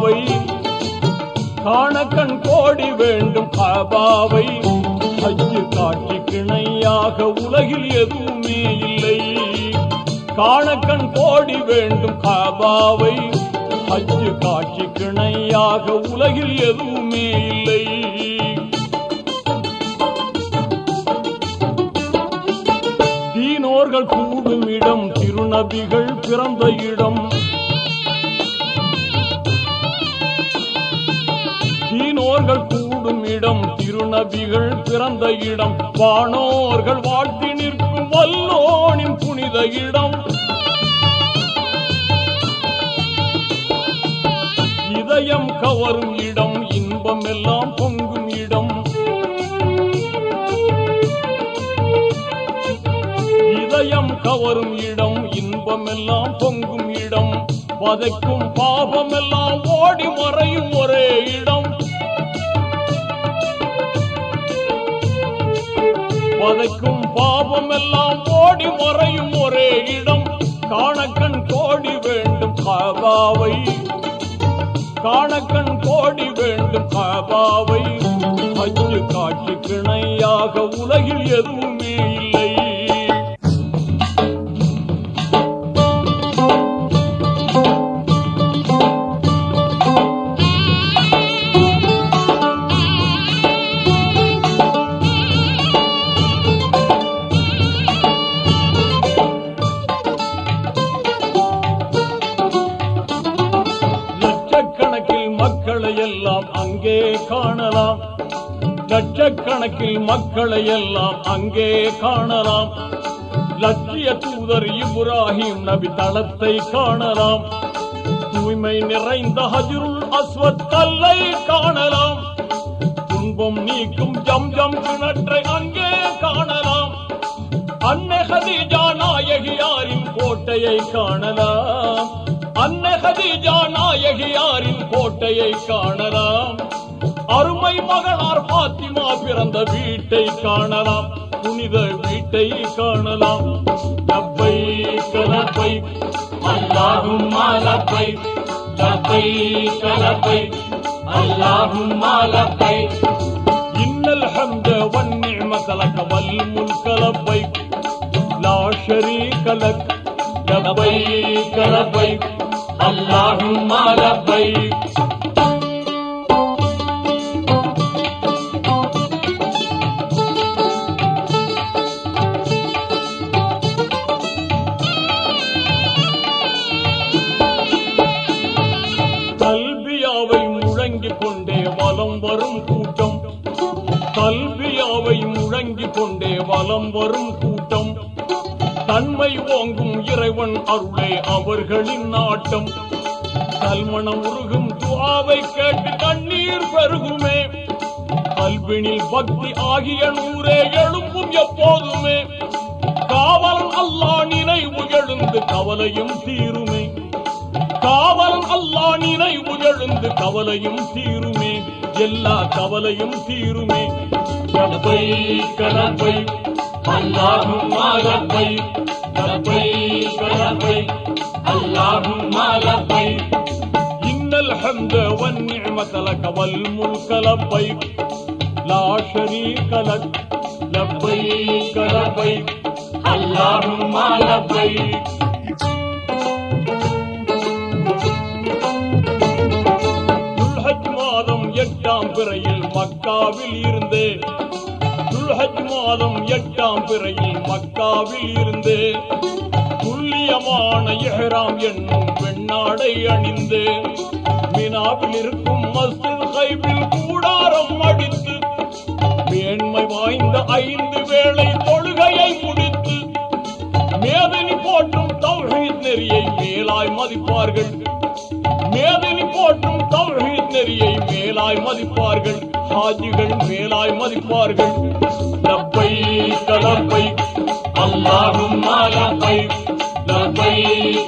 அபாவை காண கண் கோடி வேண்டும் அபாவை ஹஜ்ஜு காட்சி கிணையாக உலகில் எதுவுமே இல்லை. காண கண் கோடி வேண்டும் காபாவை ஹஜ்ஜு காட்சி கிணையாக உலகில் எதுவுமே இல்லை. தீனோர்கள் கூடும் இடம் திருநபிகள் பிறந்த இடம். தீனோர்கள் கூடும் இடம் திருநபிகள் பிறந்த இடம். வானோர்கள் வாழ்த்தி நிற்கும் வல்லோனின் புனித இடம். இதயம் கவரும் இடம் இன்பம் எல்லாம் பொங்கும் இடம். இதயம் கவரும் இடம் இன்பம் எல்லாம் பொங்கும் இடம். வதைக்கும் பாபமெல்லாம் ஓடி மறையும் ஒரே இடம். வதைக்கும் பாவம் எல்லாம் ஓடி மறையும் ஒரே இடம். காணக்கண் கோடி வேண்டும் காபாவை. காணக்கண் கோடி வேண்டும் காபாவை. அஞ்சு காட்சி கிணையாக உலகில் எதுவும் கணக்கில் மக்களை எல்லாம் அங்கே காணலாம். லட்சிய தூதர் இப்ராஹிம் நபி தளத்தை காணலாம். தூய்மை நிறைந்த ஹஜருள் அஸ்வத் கல்லை காணலாம். துன்பம் நீக்கும் ஜம் ஜம் கிணற்றை அங்கே காணலாம். அன்னை ஹதீஜா நாயகியாரின் கோட்டையை காணலாம். அன்னை ஹதீஜா நாயகியாரின் கோட்டையை காணலாம். அருமை மகள் பாத்திமா பிறந்த வீட்டை காணலாம் புனித வீட்டை காணலாம் லப்பை கலப்பை அல்லாஹும் மாலப்பை லப்பை கலப்பை அல்லாஹும் மாலப்பை இன்னல் ஹம்த والنعمة لك والملك لبيك لا شريك لك لبيك لبيك اللهم لبيك கொண்டே வலம் வரும் கூட்டம். கல்வியாவை முழங்கி கொண்டே வலம் வரும் கூட்டம். தன்மை ஓங்கும் இறைவன் அருளே அவர்களின் நாட்டம் கல்மணம் உருகும் துவாவை கேட்டு கண்ணீர் பெருகுமே. கல்வினில் பக்தி ஆகிய நூறே எழும்பும் எப்போதுமே. காவல் அல்லா நினைவு எழுந்து கவலையும் தீரும். காவலன் அல்லா நினைவு எழுந்து கவலையும் தீருமே எல்லா கவலையும் தீருமே கலப்பை கலப்பை அல்லாஹும் மாலப்பை கலப்பை கலப்பை அல்லாஹும் மாலப்பை இன்னல் ஹம்த والنعمة لك والملك لبيك لا شريك لك لبيك لبيك اللهم لبيك பிறையில் மக்காவில் இருந்தே. துல்ஹஜ் மாதம் எட்டாம் பிறையில் மக்காவில் இருந்தே. துல்லியமான எஹராம் என்னும் பெண்ணாடை அணிந்து. மினாவில் இருக்கும் மஸ்தில் கைபில் கூடாரம் அடித்து மேன்மை வாய்ந்த ஐந்து வேளை தொழுகையை முடித்து மேதனி போற்றும் தௌஹீத் நெறியை மேலாய் மதிப்பார்கள். மேதனி போற்றும் தௌஹீத் நெறியை மேலாய் மதிப்பார்கள் ஹாஜிகள் மேலாய் மதிப்பார்கள் லப்பை கலப்பை அல்லாஹும் லப்பை லப்பை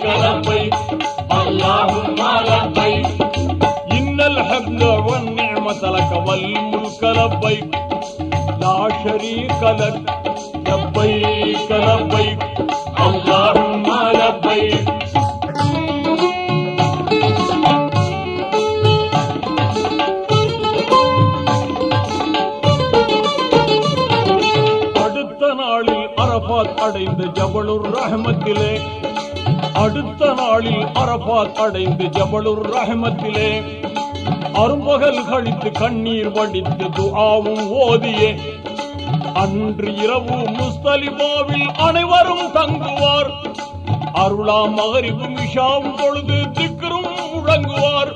கலப்பை அல்லாஹும் லப்பை இன்னல் ஹம்த والنعمة لك والملك لبيك لا شريك لك لبيك لبيك اللهم لبيك அடைந்து ஜபலுர் ரஹமத்திலே. அடுத்த நாளில் அரபாத் அடைந்து ஜபலுர் ரஹமத்திலே. அரும்பகல் கழித்து கண்ணீர் வடித்து துஆவும் ஓதியே. அன்று இரவு முஸ்தலிபாவில் அனைவரும் தங்குவார். அருளா மகரிவும் இஷாவும் பொழுது திக்கரும் முழங்குவார்.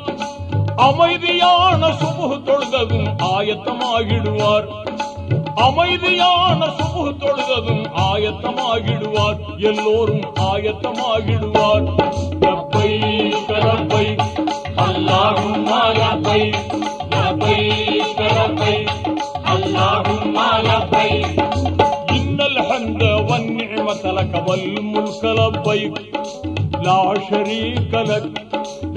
அமைதியான சுபுகு தொழுததும் ஆயத்தமாகிடுவார். அமைதியான சுபுகு தொழுததும் ஆயத்தமாகிடுவார் எல்லோரும் ஆயத்தமாகிடுவார் லப்பை கரப்பை அல்லாஹும் லப்பை லப்பை கரப்பை அல்லாஹும் லப்பை إن الحمد والنعمة لك والملك لبيك لا شريك لك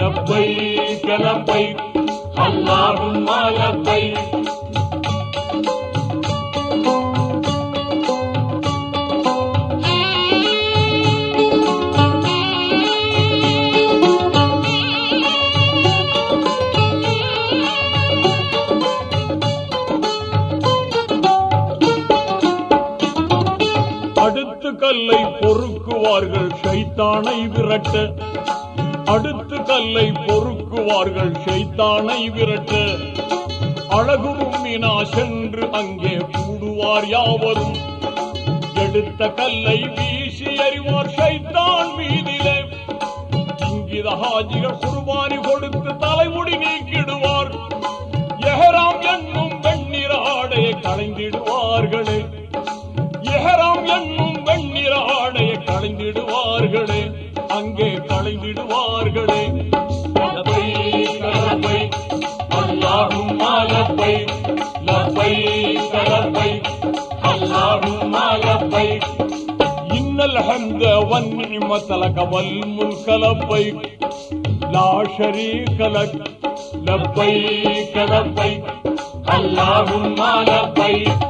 لبيك لبيك اللهم لبيك அடுத்து கல்லை பொறுக்குவார்கள் சைத்தானை விரட்ட. அடுத்து கல்லை பொறுக்குவார்கள் சைத்தானை விரட்ட. அழகுரும் மீனா சென்று அங்கே கூடுவார் யாவரும். எடுத்த கல்லை வீசி அறிவார் சைத்தான் மீதிலே. இங்கித ஹாஜிகள் குர்பானி கொடுத்து தலைமுடி நீ إن الحمد والنعمة لك والملك لبيك. لا شريك لك. لبيك لبيك. اللهم لبيك.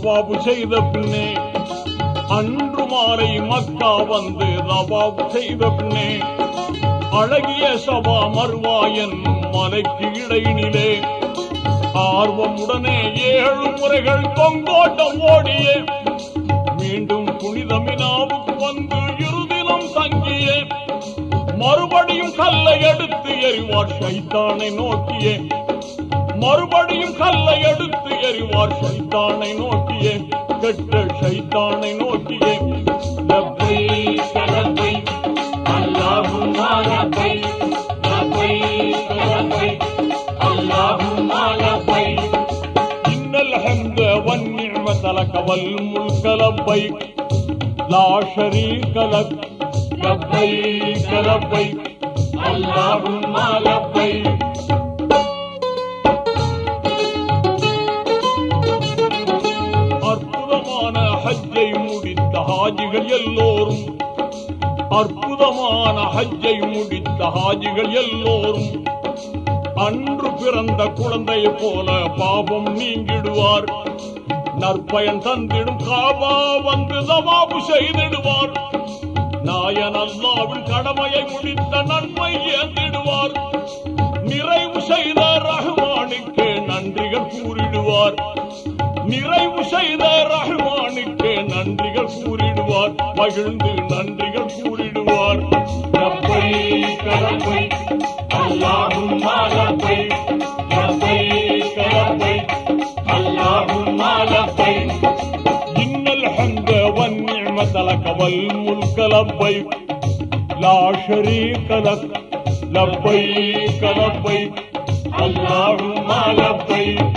வந்து செய்த பின்னே அன்று மாலை மக்கா வந்து ரவாபு செய்த பின்னே அழகிய சபா மர்வா மலைக்கு இடையினிலே. ஆர்வமுடனே ஏழு முறைகள் தொங்கோட்டம் ஓடிய. மீண்டும் புனிதமினாவுக்கு வந்து இருதினம் தங்கிய. மறுபடியும் கல்லை எடுத்து எறிவார் சைத்தானை நோக்கியே. மறுபடியும் கல்லை எடுத்து எறிவார் ஷைத்தானை நோக்கியே கெட்ட ஷைத்தானை நோக்கியே லப்பை கலப்பை அல்லாஹும் லப்பை லப்பை கலப்பை அல்லாஹும் லப்பை إن الحمد والنعمة لك والملك لبيك لا شريك لك لبيك لبيك اللهم لبيك ஹாஜிகள் எல்லோரும் அற்புதமான ஹஜ்ஜை முடித்த ஹாஜிகள் எல்லோரும். அன்று பிறந்த குழந்தையை போல பாபம் நீங்கிடுவார். நற்பயன் தந்திடும் காபா வந்து சமாபு செய்திடுவார். நாயன் அல்லாவின் கடமையை முடித்த நன்மை ஏந்திடுவார். நிறைவு செய்த ரஹ்மானுக்கு நன்றிகள் கூறிடுவார். நிறைவு செய்த ரஹ்மான் மகிழ்ந்து நன்றிகள் கூறிடுவார் ரப்பை கரப்பை அல்லாஹும் ரப்பை ரப்பை கரப்பை அல்லாஹும் ரப்பை إن الحمد والنعمة لك والملك لبيك لا شريك لك لبيك لبيك اللهم لبيك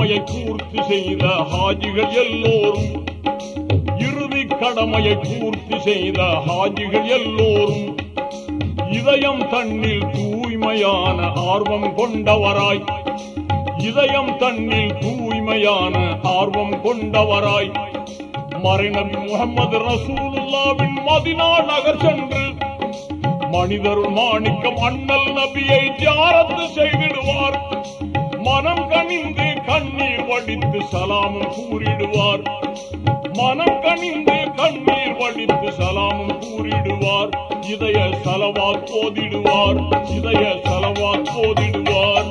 கடமையை பூர்த்தி செய்த ஹாஜிகள் எல்லோரும். இறுதி கடமையை பூர்த்தி செய்த ஹாஜிகள் எல்லோரும். இதயம் தன்னில் தூய்மையான ஆர்வம் கொண்டவராய். இதயம் தன்னில் தூய்மையான ஆர்வம் கொண்டவராய். மறைநபி முகமது ரசூலுல்லாவின் மதினா நகர் சென்று மனிதருள் மாணிக்கம் அண்ணல் நபியை தியாரத்து செய்திடுவார். மனம் கனிந்து கண்ணீர் வடித்து சலாமும் கூறிடுவார். மனம் கனிந்து கண்ணீர் வடித்து சலாமும் கூறிடுவார். இதய சலவா போதிடுவார். இதய சலவா போதிடுவார்.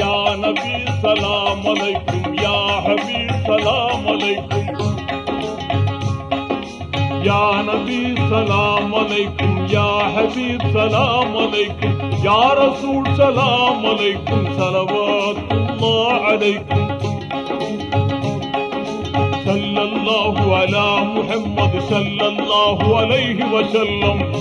யா நபி சலாம் அலைக்கும் யா ஹபீப் சலாம் அலைக்கும். யா நபி சலாம் அலைக்கும் حبيب سلام عليكم. يا رسول سلام عليكم. صلوات الله عليكم. صلى الله على محمد. صلى الله عليه وسلم.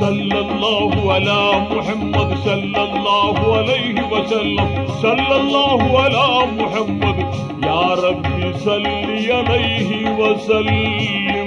صلى الله على محمد. صلى الله عليه وسلم. صلى الله على محمد. يا ربي صل عليه وسلم.